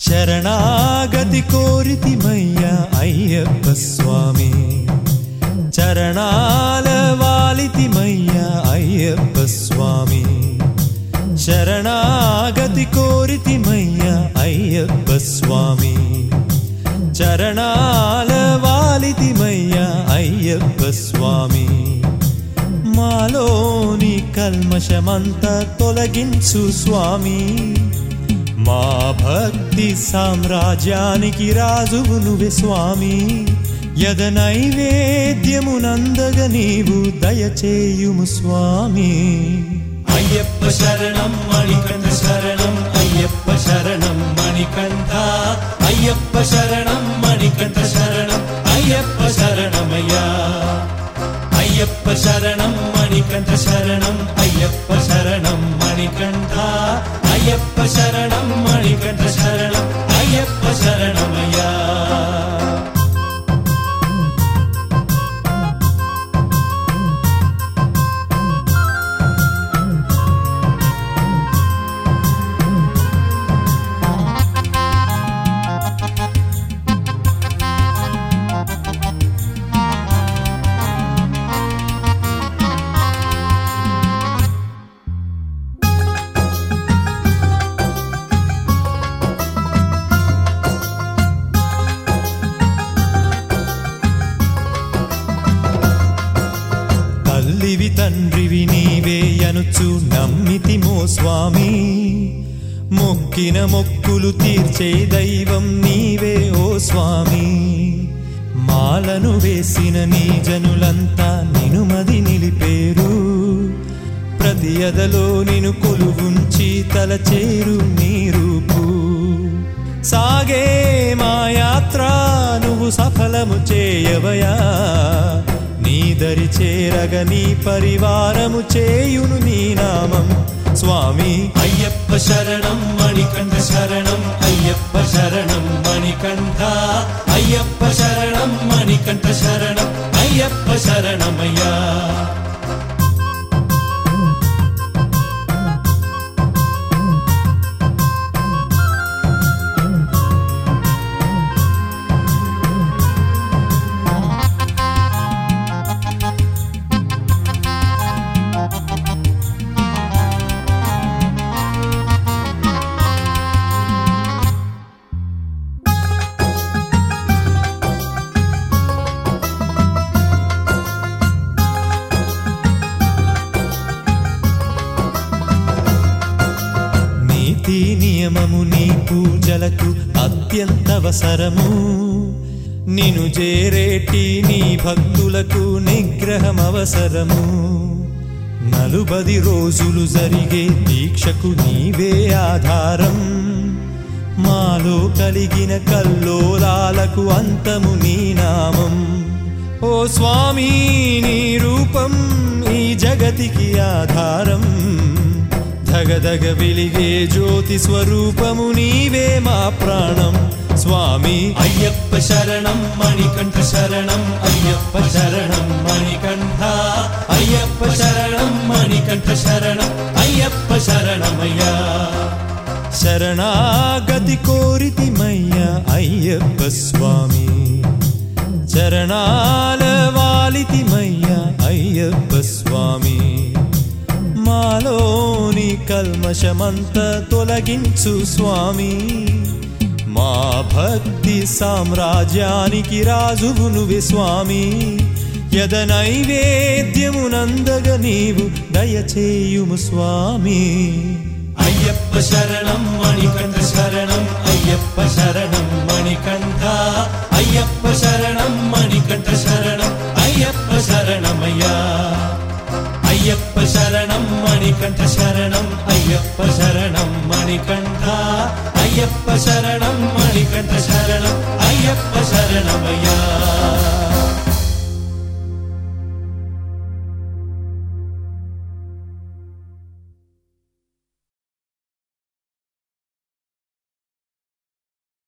శరణాగతి కోరితిమయ్యా అయ్యప్ప స్వామి. చరణాల వాలితిమయ్యా అయ్యప్ప స్వామి. శరణాగతి కోరితిమయ్యా అయ్యప్ప స్వామి. చరణాల వాలితిమయ్యా అయ్యప్ప స్వామి. మాలోని కల్మషమంతా తొలగించు స్వామి. మా భక్తి సామ్రాజ్యానికి రాజువు నువ్వే స్వామి. యద నైవేద్యమునందగ నీవు దయచేయుము స్వామి. అయ్యప్ప శరణం మణికంఠ శరణం అయ్యప్ప శరణం మణికంఠ. అయ్యప్ప శరణం అయ్యప్ప శరణం మణికంఠ శరణం అయ్యప్ప శరణం మణికంఠ అయ్యప్ప శరణం మణికంఠ శరణం అయ్యప్ప శరణమయ్యా తండ్రివి నీవే అనుచు నమ్మితిమో స్వామి. మొక్కిన మొక్కులు తీర్చే దైవం నీవే ఓ స్వామి. మాలను వేసిన నీ జనులంతా నినుమది నిలిపేరు. ప్రతి అదలో నిను కొలువుంచి తలచేరు నీ రూపు. సాగే మా యాత్ర నువ్వు సఫలము చేయవయా? దరి చేరగ నీ పరివారము చేయును నీ నామం. స్వామి. అయ్యప్ప శరణం మణికంఠ శరణం అయ్యప్ప శరణం మణికంఠ. అయ్యప్ప శరణం మణికంఠ శరణం అయ్యప్ప శరణమయ్యా. ప్రజలకు అత్యంతవసరము. నిను చేరేటి నీ భక్తులకు నిగ్రహం అవసరము నలుబది రోజులు జరిగే దీక్షకు నీవే ఆధారం. మాలో కలిగిన కల్లోలాలకు అంతము నీ నామం. ఓ స్వామి నీ రూపం ఈ జగతికి ఆధారం. ధగధగ వెలిగే జ్యోతి స్వరూపము నీవే మా ప్రాణం. స్వామి. అయ్యప్ప శరణం మణికంఠ శరణం అయ్యప్ప శరణం మణికంఠ. అయ్యప్ప శరణం మణికంఠ శరణం అయ్యప్ప శరణమయ్యా. శరణాగతి కోరితిమయ్యా అయ్యప్ప స్వామి. చరణాల వాలితిమయ్యా అయ్యప్ప స్వామి. మాలోని కల్మషమంత తొలగించు స్వామి. మా భక్తి సామ్రాజ్యానికి రాజువు నువ్వే స్వామి. యద నైవేద్యమునందగ నీవు దయచేయుము స్వామి. అయ్యప్ప శరణం మణికంఠ శరణం అయ్యప్ప శరణం. మణికంఠ శరణం అయ్యప్ప శరణం మణికంఠ అయ్యప్ప శరణం మణికంఠ శరణం అయ్యప్ప శరణమయ్యా